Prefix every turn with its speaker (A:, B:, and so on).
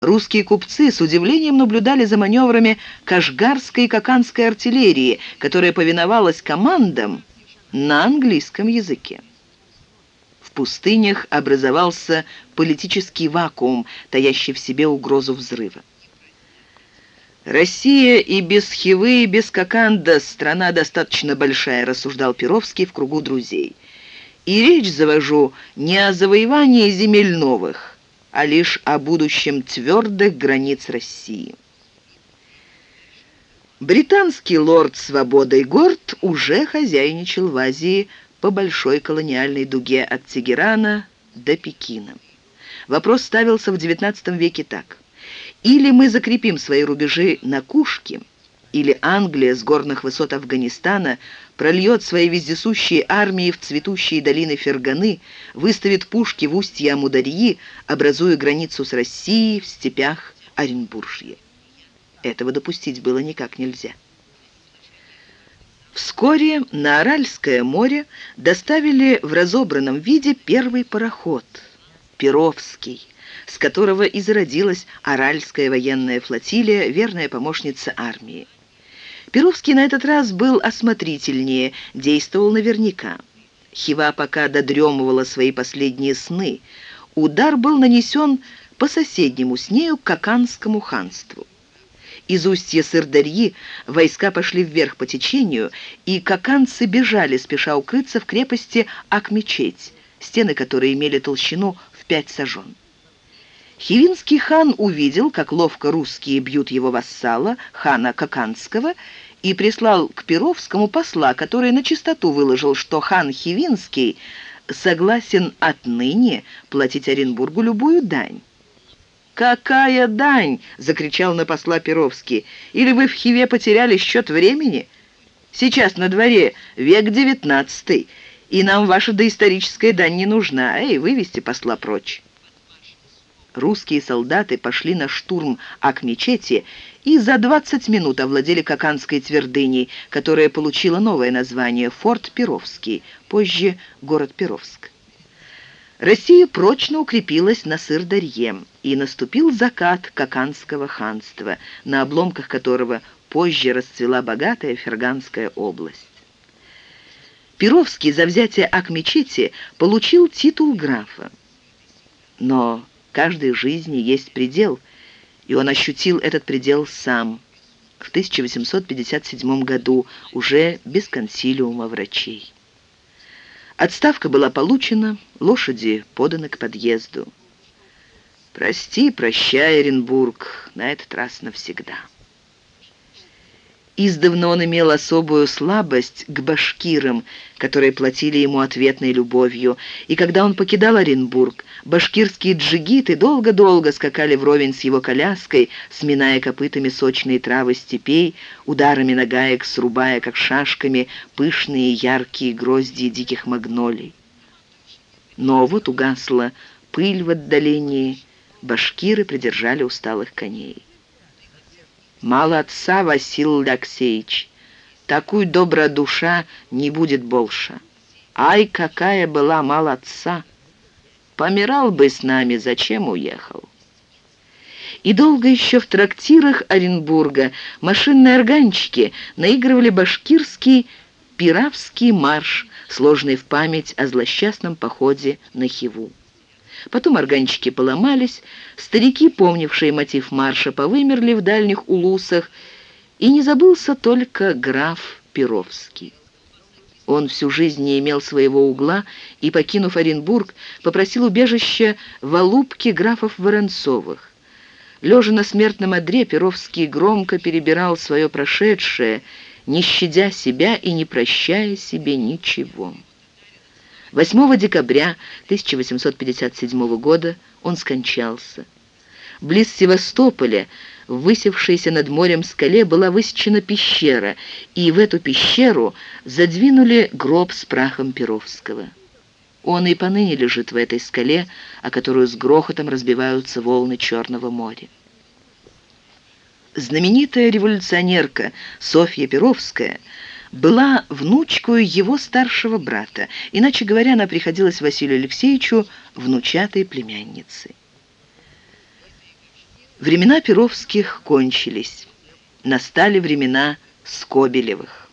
A: Русские купцы с удивлением наблюдали за маневрами кашгарской и каканской артиллерии, которая повиновалась командам на английском языке. В пустынях образовался политический вакуум, таящий в себе угрозу взрыва. «Россия и без Хивы, и без Коканда страна достаточно большая», рассуждал Перовский в кругу друзей. «И речь завожу не о завоевании земель новых, а лишь о будущем твердых границ России. Британский лорд Свобода Горд уже хозяйничал в Азии по большой колониальной дуге от Тегерана до Пекина. Вопрос ставился в XIX веке так. Или мы закрепим свои рубежи на Кушке, или Англия с горных высот Афганистана прольет свои вездесущие армии в цветущие долины Ферганы, выставит пушки в устье Амударьи, образуя границу с Россией в степях Оренбуржья. Этого допустить было никак нельзя. Вскоре на Аральское море доставили в разобранном виде первый пароход – Перовский, с которого и зародилась Аральская военная флотилия, верная помощница армии. Перовский на этот раз был осмотрительнее, действовал наверняка. Хива пока додремывала свои последние сны. Удар был нанесен по соседнему с нею Каканскому ханству. Из устья Сырдарьи войска пошли вверх по течению, и каканцы бежали, спеша укрыться в крепости Акмечеть, стены которой имели толщину в пять сажен. Хивинский хан увидел, как ловко русские бьют его вассала, хана Каканского, и прислал к Перовскому посла, который на чистоту выложил, что хан Хивинский согласен отныне платить Оренбургу любую дань. «Какая дань?» — закричал на посла Перовский. «Или вы в Хиве потеряли счет времени? Сейчас на дворе век девятнадцатый, и нам ваша доисторическая дань не нужна. Эй, вывести посла прочь!» Русские солдаты пошли на штурм Ак-мечети и за 20 минут овладели Каканской твердыней, которая получила новое название «Форт Перовский», позже город Перовск. Россия прочно укрепилась на Сырдарье, и наступил закат Каканского ханства, на обломках которого позже расцвела богатая Ферганская область. Перовский за взятие Ак-мечети получил титул графа. Но Каждой жизни есть предел, и он ощутил этот предел сам в 1857 году, уже без консилиума врачей. Отставка была получена, лошади поданы к подъезду. «Прости, прощай, Оренбург, на этот раз навсегда». Издавна он имел особую слабость к башкирам, которые платили ему ответной любовью, и когда он покидал Оренбург, башкирские джигиты долго-долго скакали вровень с его коляской, сминая копытами сочные травы степей, ударами нагаек срубая, как шашками, пышные яркие грозди диких магнолий. Но вот угасла пыль в отдалении, башкиры придержали усталых коней. Молодца, Васил Алексеевич. Такую добра душа не будет больше. Ай, какая была молодца! Помирал бы с нами, зачем уехал? И долго еще в трактирах Оренбурга машинные органчики наигрывали башкирский пиравский марш, сложный в память о злосчастном походе на Хиву. Потом органчики поломались, старики, помнившие мотив марша, повымерли в дальних улусах, и не забылся только граф Перовский. Он всю жизнь не имел своего угла и, покинув Оренбург, попросил убежища в Алубке графов Воронцовых. Лежа на смертном одре, Перовский громко перебирал свое прошедшее, не щадя себя и не прощая себе ничего. 8 декабря 1857 года он скончался. Близ Севастополя, высевшейся над морем скале, была высечена пещера, и в эту пещеру задвинули гроб с прахом Перовского. Он и поныне лежит в этой скале, о которую с грохотом разбиваются волны Черного моря. Знаменитая революционерка Софья Перовская – была внучкой его старшего брата, иначе говоря, она приходилась Василию Алексеевичу внучатой племянницей. Времена Перовских кончились. Настали времена Скобелевых.